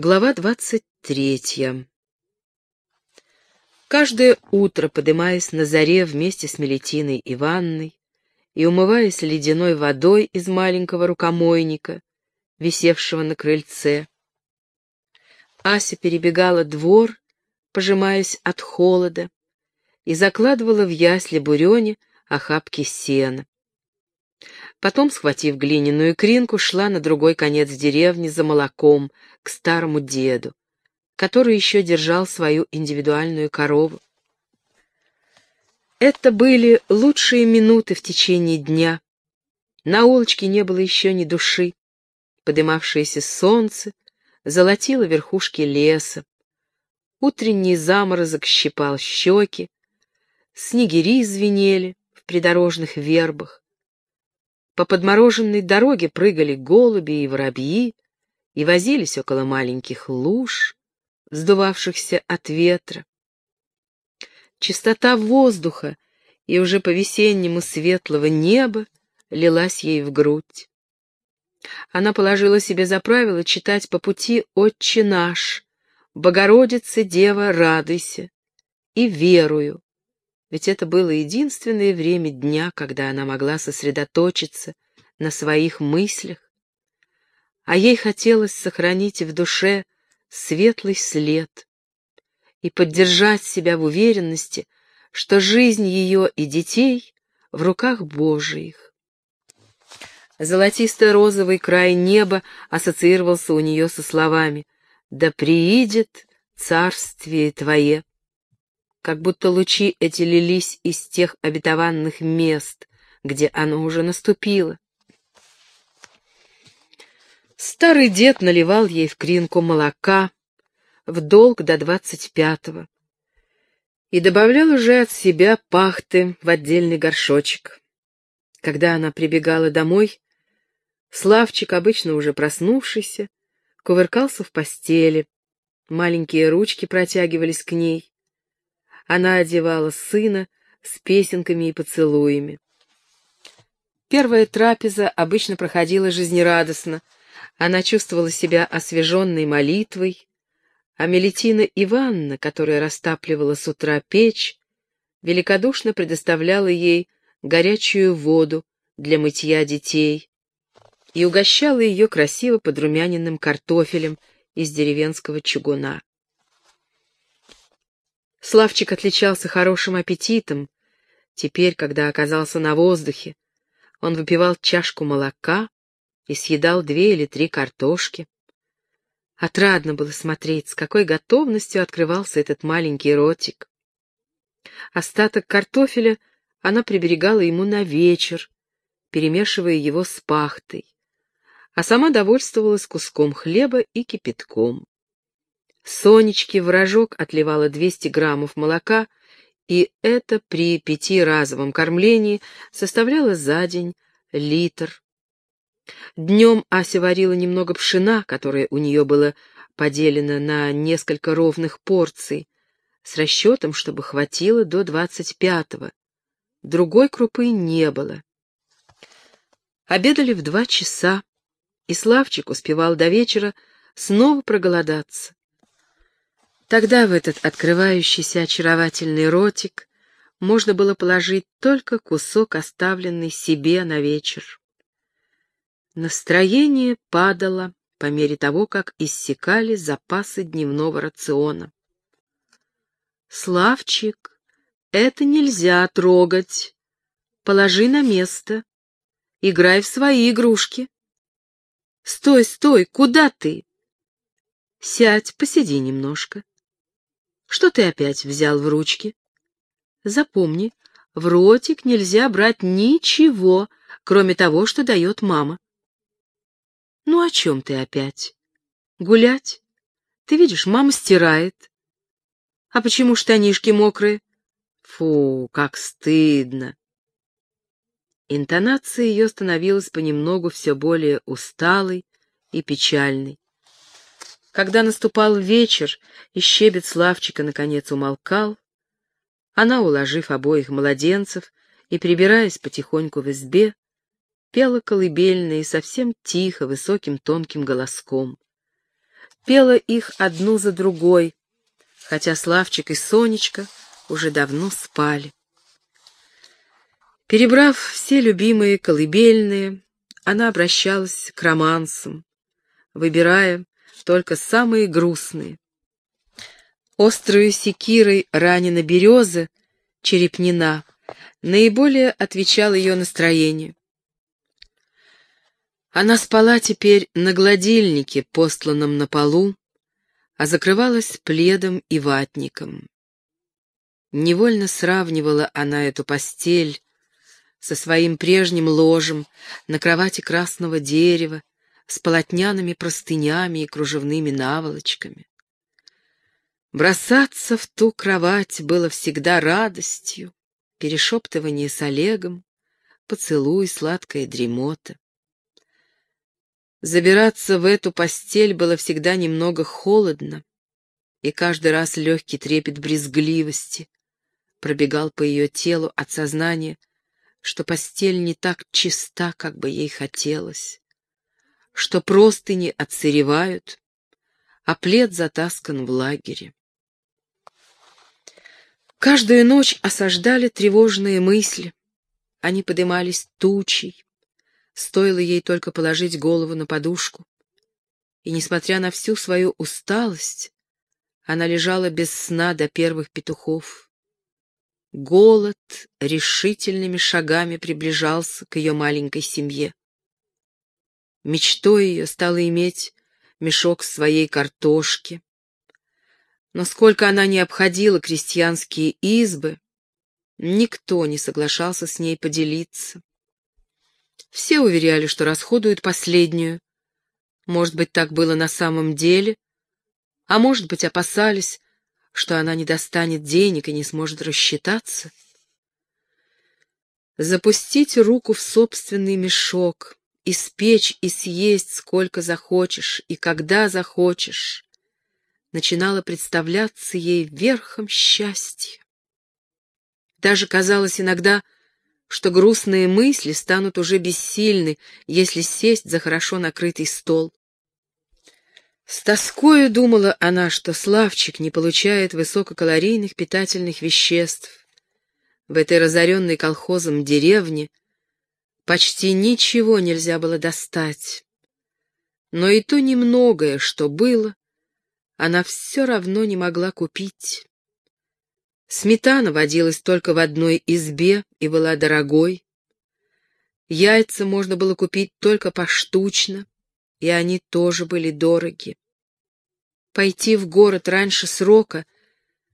Глава двадцать третья. Каждое утро, подымаясь на заре вместе с Мелетиной и Ванной и умываясь ледяной водой из маленького рукомойника, висевшего на крыльце, Ася перебегала двор, пожимаясь от холода, и закладывала в ясли бурене охапки сена. Потом, схватив глиняную кринку, шла на другой конец деревни за молоком к старому деду, который еще держал свою индивидуальную корову. Это были лучшие минуты в течение дня. На улочке не было еще ни души. Подымавшееся солнце золотило верхушки леса. Утренний заморозок щипал щеки, снегири звенели в придорожных вербах. По подмороженной дороге прыгали голуби и воробьи и возились около маленьких луж, вздувавшихся от ветра. Чистота воздуха и уже по-весеннему светлого неба лилась ей в грудь. Она положила себе за правило читать по пути «Отче наш», «Богородица, Дева, радуйся» и «Верую», ведь это было единственное время дня, когда она могла сосредоточиться на своих мыслях, а ей хотелось сохранить в душе светлый след и поддержать себя в уверенности, что жизнь ее и детей в руках Божиих. Золотисто-розовый край неба ассоциировался у нее со словами «Да приидет царствие Твое» как будто лучи эти лились из тех обетованных мест, где оно уже наступило. Старый дед наливал ей в кринку молока в долг до двадцать пятого и добавлял уже от себя пахты в отдельный горшочек. Когда она прибегала домой, Славчик, обычно уже проснувшийся, кувыркался в постели, маленькие ручки протягивались к ней, она одевала сына с песенками и поцелуями. Первая трапеза обычно проходила жизнерадостно. Она чувствовала себя освеженной молитвой, а Мелетина Ивановна, которая растапливала с утра печь, великодушно предоставляла ей горячую воду для мытья детей и угощала ее красиво подрумяненным картофелем из деревенского чугуна. Славчик отличался хорошим аппетитом. Теперь, когда оказался на воздухе, он выпивал чашку молока и съедал две или три картошки. Отрадно было смотреть, с какой готовностью открывался этот маленький ротик. Остаток картофеля она приберегала ему на вечер, перемешивая его с пахтой, а сама довольствовалась куском хлеба и кипятком. Сонечке в рожок отливала 200 граммов молока, и это при пятиразовом кормлении составляло за день литр. Днем Ася варила немного пшена, которое у нее было поделено на несколько ровных порций, с расчетом, чтобы хватило до двадцать пятого. Другой крупы не было. Обедали в два часа, и Славчик успевал до вечера снова проголодаться. Тогда в этот открывающийся очаровательный ротик можно было положить только кусок, оставленный себе на вечер. Настроение падало по мере того, как иссякали запасы дневного рациона. «Славчик, это нельзя трогать. Положи на место. Играй в свои игрушки. Стой, стой, куда ты? Сядь, посиди немножко. Что ты опять взял в ручки? Запомни, в ротик нельзя брать ничего, кроме того, что дает мама. Ну, о чем ты опять? Гулять? Ты видишь, мама стирает. А почему штанишки мокрые? Фу, как стыдно. Интонация ее становилась понемногу все более усталой и печальной. Когда наступал вечер, и щебет Славчика наконец умолкал, она, уложив обоих младенцев и прибираясь потихоньку в избе, пела колыбельные совсем тихо, высоким тонким голоском. пела их одну за другой, хотя Славчик и Сонечка уже давно спали. Перебрав все любимые колыбельные, она обращалась к романсам, выбирая только самые грустные. Острую секирой ранена береза, черепнина, наиболее отвечал ее настроению. Она спала теперь на гладильнике, постланном на полу, а закрывалась пледом и ватником. Невольно сравнивала она эту постель со своим прежним ложем на кровати красного дерева, с полотняными простынями и кружевными наволочками. Бросаться в ту кровать было всегда радостью, перешептывание с Олегом, поцелуй, сладкая дремота. Забираться в эту постель было всегда немного холодно, и каждый раз легкий трепет брезгливости пробегал по ее телу от сознания, что постель не так чиста, как бы ей хотелось, что простыни отсыревают, а плед затаскан в лагере. Каждую ночь осаждали тревожные мысли. Они подымались тучей. Стоило ей только положить голову на подушку. И, несмотря на всю свою усталость, она лежала без сна до первых петухов. Голод решительными шагами приближался к ее маленькой семье. Мечтой ее стало иметь мешок своей картошки, но сколько она не обходила крестьянские избы, никто не соглашался с ней поделиться. Все уверяли, что расходуют последнюю. Может быть, так было на самом деле, а может быть, опасались, что она не достанет денег и не сможет рассчитаться. Запустить руку в собственный мешок, испечь и съесть сколько захочешь и когда захочешь, начинало представляться ей верхом счастья. Даже казалось иногда, что грустные мысли станут уже бессильны, если сесть за хорошо накрытый стол. С тоскою думала она, что Славчик не получает высококалорийных питательных веществ. В этой разоренной колхозом деревне почти ничего нельзя было достать. Но и то немногое, что было, она все равно не могла купить. Сметана водилась только в одной избе и была дорогой. Яйца можно было купить только поштучно, и они тоже были дороги. Пойти в город раньше срока,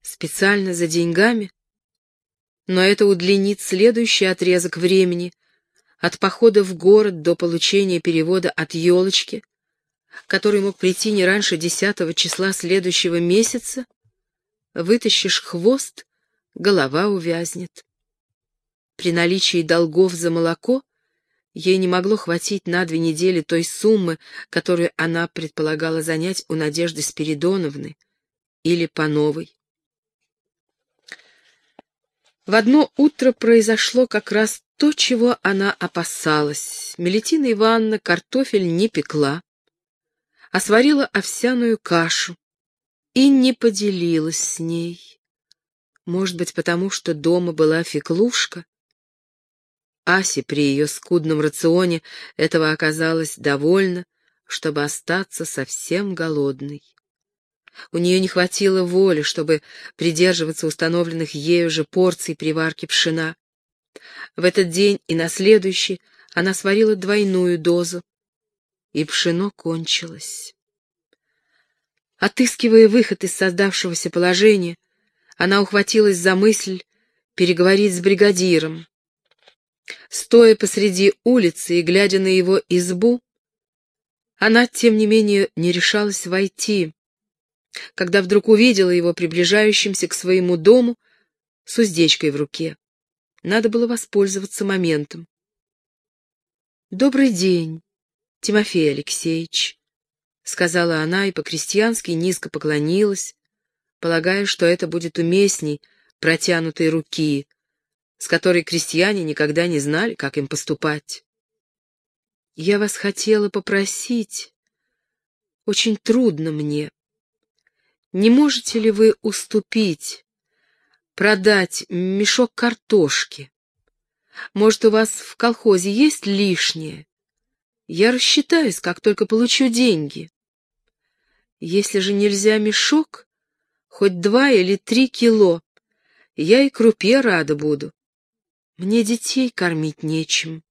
специально за деньгами, но это удлинит следующий отрезок времени от похода в город до получения перевода от елочки — который мог прийти не раньше десятого числа следующего месяца, вытащишь хвост, голова увязнет. При наличии долгов за молоко ей не могло хватить на две недели той суммы, которую она предполагала занять у Надежды Спиридоновны или по новой. В одно утро произошло как раз то, чего она опасалась. Мелетина Ивановна картофель не пекла, а сварила овсяную кашу и не поделилась с ней. Может быть, потому что дома была феклушка? Асе при ее скудном рационе этого оказалось довольно, чтобы остаться совсем голодной. У нее не хватило воли, чтобы придерживаться установленных ею же порций приварки пшена. В этот день и на следующий она сварила двойную дозу, и пшено кончилось. Отыскивая выход из создавшегося положения, она ухватилась за мысль переговорить с бригадиром. Стоя посреди улицы и глядя на его избу, она, тем не менее, не решалась войти, когда вдруг увидела его приближающимся к своему дому с уздечкой в руке. Надо было воспользоваться моментом. «Добрый день!» Тимофей Алексеевич, — сказала она и по-крестьянски низко поклонилась, полагая, что это будет уместней протянутой руки, с которой крестьяне никогда не знали, как им поступать. «Я вас хотела попросить. очень трудно мне. Не можете ли вы уступить, продать мешок картошки? Может, у вас в колхозе есть лишнее? Я рассчитаюсь, как только получу деньги. Если же нельзя мешок, хоть два или три кило, я и крупе рада буду. Мне детей кормить нечем.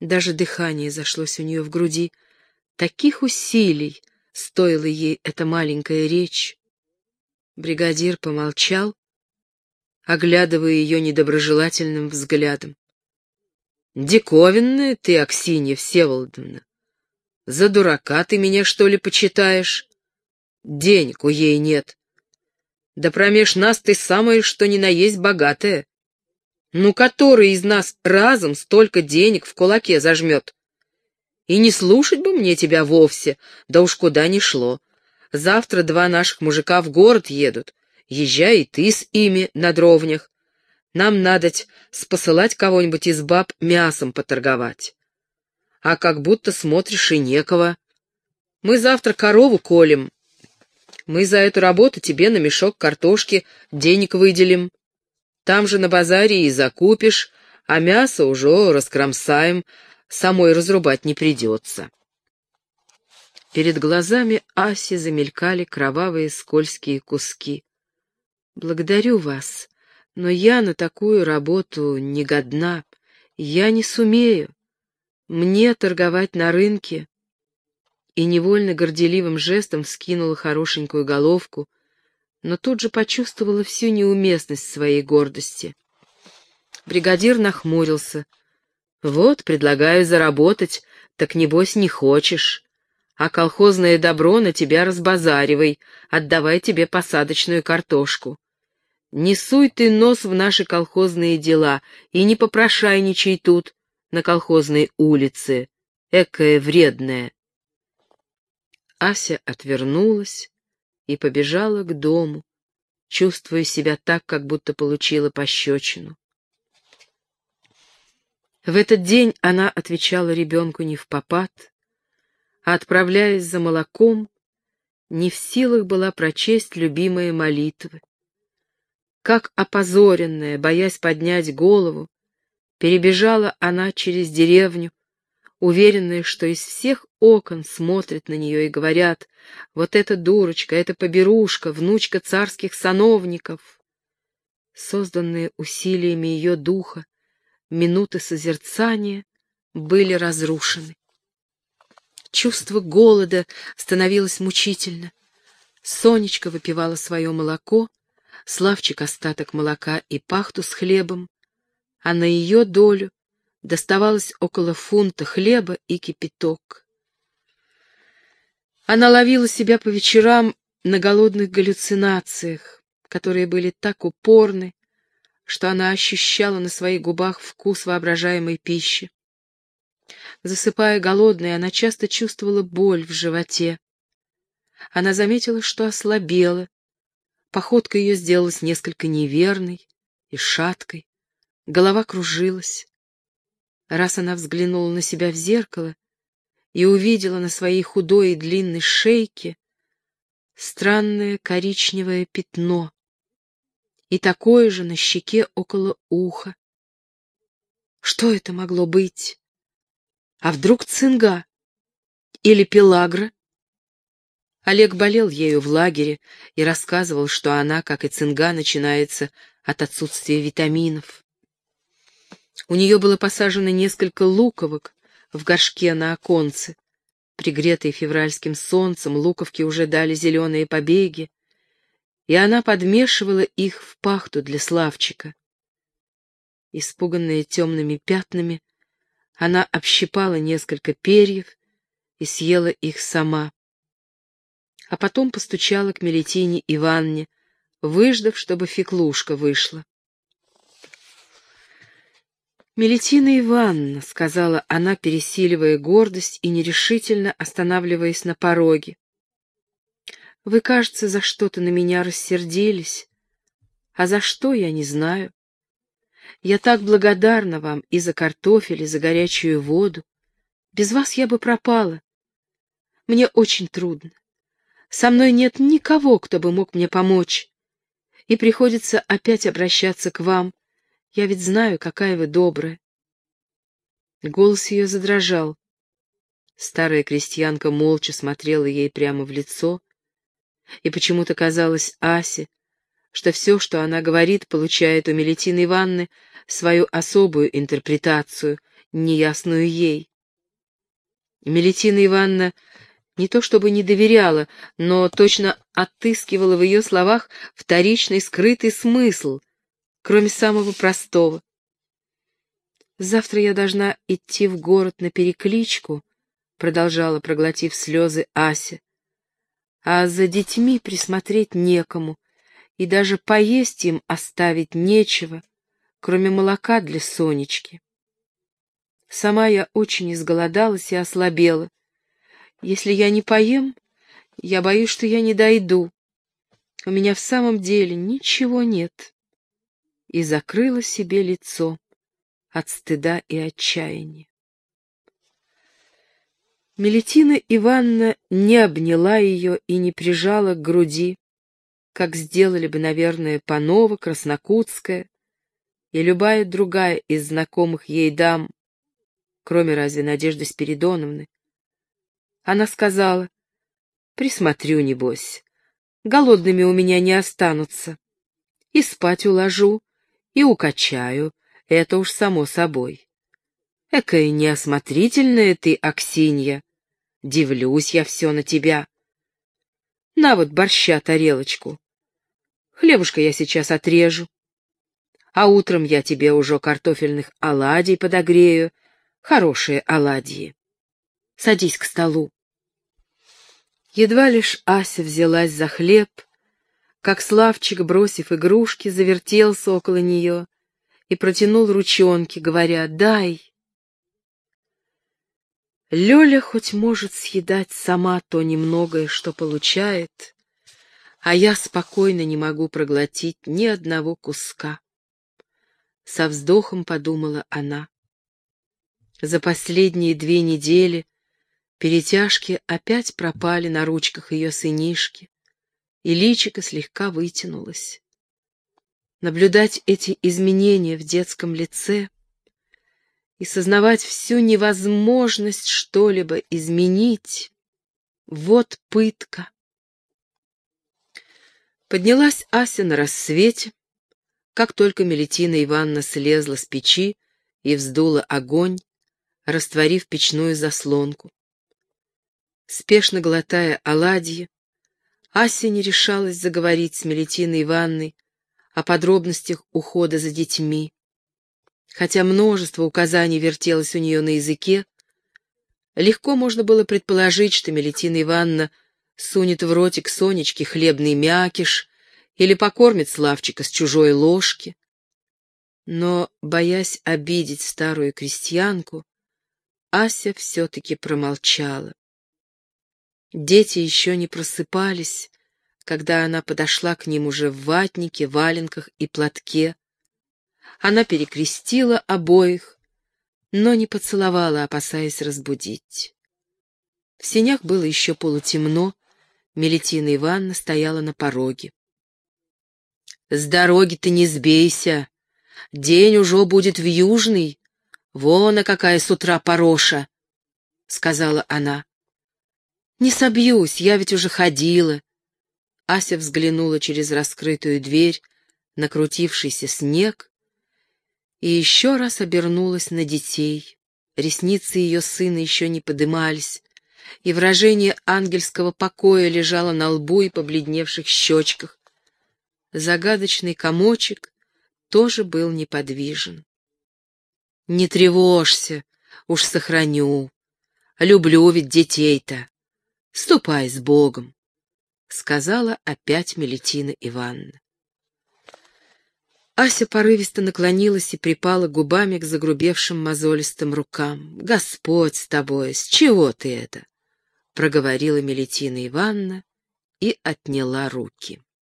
Даже дыхание зашлось у нее в груди. Таких усилий стоила ей эта маленькая речь. Бригадир помолчал, оглядывая ее недоброжелательным взглядом. «Диковинная ты, Аксинья Всеволодовна! За дурака ты меня, что ли, почитаешь? Денег у ей нет. Да промеж нас ты самая, что ни на есть богатая. Ну, который из нас разом столько денег в кулаке зажмет? И не слушать бы мне тебя вовсе, да уж куда ни шло. Завтра два наших мужика в город едут. Езжай и ты с ими на дровнях. Нам надоть спосылать кого-нибудь из баб мясом поторговать. А как будто смотришь и некого. Мы завтра корову колем. Мы за эту работу тебе на мешок картошки денег выделим. Там же на базаре и закупишь, а мясо уже раскромсаем, самой разрубать не придется. Перед глазами Аси замелькали кровавые скользкие куски. «Благодарю вас, но я на такую работу не годна. Я не сумею. Мне торговать на рынке». И невольно горделивым жестом вскинула хорошенькую головку — но тут же почувствовала всю неуместность своей гордости. Бригадир нахмурился. «Вот, предлагаю заработать, так небось не хочешь. А колхозное добро на тебя разбазаривай, отдавай тебе посадочную картошку. Не суй ты нос в наши колхозные дела и не попрошайничай тут, на колхозной улице, экая вредная». Ася отвернулась, и побежала к дому, чувствуя себя так, как будто получила пощечину. В этот день она отвечала ребенку не в попад, а, отправляясь за молоком, не в силах была прочесть любимые молитвы. Как опозоренная, боясь поднять голову, перебежала она через деревню, уверенные, что из всех окон смотрят на нее и говорят, вот эта дурочка, эта поберушка, внучка царских сановников. Созданные усилиями ее духа, минуты созерцания были разрушены. Чувство голода становилось мучительно. Сонечка выпивала свое молоко, Славчик остаток молока и пахту с хлебом, а на ее долю доставалось около фунта хлеба и кипяток. Она ловила себя по вечерам на голодных галлюцинациях, которые были так упорны, что она ощущала на своих губах вкус воображаемой пищи. Засыпая голодной, она часто чувствовала боль в животе. Она заметила, что ослабела, походка ее сделалась несколько неверной и шаткой, голова кружилась. Раз она взглянула на себя в зеркало и увидела на своей худой и длинной шейке странное коричневое пятно и такое же на щеке около уха. Что это могло быть? А вдруг цинга? Или пелагра? Олег болел ею в лагере и рассказывал, что она, как и цинга, начинается от отсутствия витаминов. У нее было посажено несколько луковок в горшке на оконце. Пригретые февральским солнцем, луковки уже дали зеленые побеги, и она подмешивала их в пахту для Славчика. Испуганная темными пятнами, она общипала несколько перьев и съела их сама. А потом постучала к Мелетине Иванне, выждав, чтобы феклушка вышла. «Мелетина Ивановна», — сказала она, пересиливая гордость и нерешительно останавливаясь на пороге. «Вы, кажется, за что-то на меня рассердились, а за что я не знаю. Я так благодарна вам и за картофель, и за горячую воду. Без вас я бы пропала. Мне очень трудно. Со мной нет никого, кто бы мог мне помочь. И приходится опять обращаться к вам. Я ведь знаю, какая вы добрая. Голос ее задрожал. Старая крестьянка молча смотрела ей прямо в лицо, и почему-то казалось Асе, что все, что она говорит, получает у Мелитины Ивановны свою особую интерпретацию, неясную ей. Мелитина Ивановна не то чтобы не доверяла, но точно отыскивала в ее словах вторичный скрытый смысл, кроме самого простого. «Завтра я должна идти в город на перекличку», — продолжала, проглотив слезы, Ася. «А за детьми присмотреть некому, и даже поесть им оставить нечего, кроме молока для Сонечки. Сама я очень изголодалась и ослабела. Если я не поем, я боюсь, что я не дойду. У меня в самом деле ничего нет». И закрыла себе лицо от стыда и отчаяния. Мелетина Ивановна не обняла ее и не прижала к груди, как сделали бы, наверное, Панова, Краснокутская и любая другая из знакомых ей дам, кроме разве Надежды Спиридоновны. Она сказала, «Присмотрю, небось, голодными у меня не останутся, и спать уложу, и укачаю, это уж само собой. Экая неосмотрительная ты, Аксинья. Дивлюсь я все на тебя. На вот борща тарелочку. Хлебушка я сейчас отрежу. А утром я тебе уже картофельных оладий подогрею. Хорошие оладьи. Садись к столу. Едва лишь Ася взялась за хлеб, как Славчик, бросив игрушки, завертелся около нее и протянул ручонки, говоря «дай». Лёля хоть может съедать сама то немногое, что получает, а я спокойно не могу проглотить ни одного куска. Со вздохом подумала она. За последние две недели перетяжки опять пропали на ручках ее сынишки, и личико слегка вытянулось наблюдать эти изменения в детском лице и сознавать всю невозможность что-либо изменить — вот пытка. Поднялась Ася на рассвете, как только Мелетина Ивановна слезла с печи и вздула огонь, растворив печную заслонку. Спешно глотая оладьи, Ася не решалась заговорить с Мелетиной Ивановной о подробностях ухода за детьми. Хотя множество указаний вертелось у нее на языке, легко можно было предположить, что Мелетина Ивановна сунет в ротик Сонечке хлебный мякиш или покормит Славчика с чужой ложки. Но, боясь обидеть старую крестьянку, Ася все-таки промолчала. Дети еще не просыпались, когда она подошла к ним уже в ватнике, валенках и платке. Она перекрестила обоих, но не поцеловала, опасаясь разбудить. В сенях было еще полутемно, Мелетина Ивановна стояла на пороге. «С дороги ты не сбейся, день уже будет в южный, вон, а какая с утра пороша!» — сказала она. «Не собьюсь, я ведь уже ходила, Ася взглянула через раскрытую дверь на крутившийся снег и еще раз обернулась на детей. Ресницы ее сына еще не подымались, и выражение ангельского покоя лежало на лбу и побледневших щечках. Загадочный комочек тоже был неподвижен. «Не тревожься, уж сохраню. Люблю ведь детей-то. Ступай с Богом» сказала опять Мелетина Ивановна. Ася порывисто наклонилась и припала губами к загрубевшим мозолистым рукам. «Господь с тобой! С чего ты это?» — проговорила Мелетина Ивановна и отняла руки.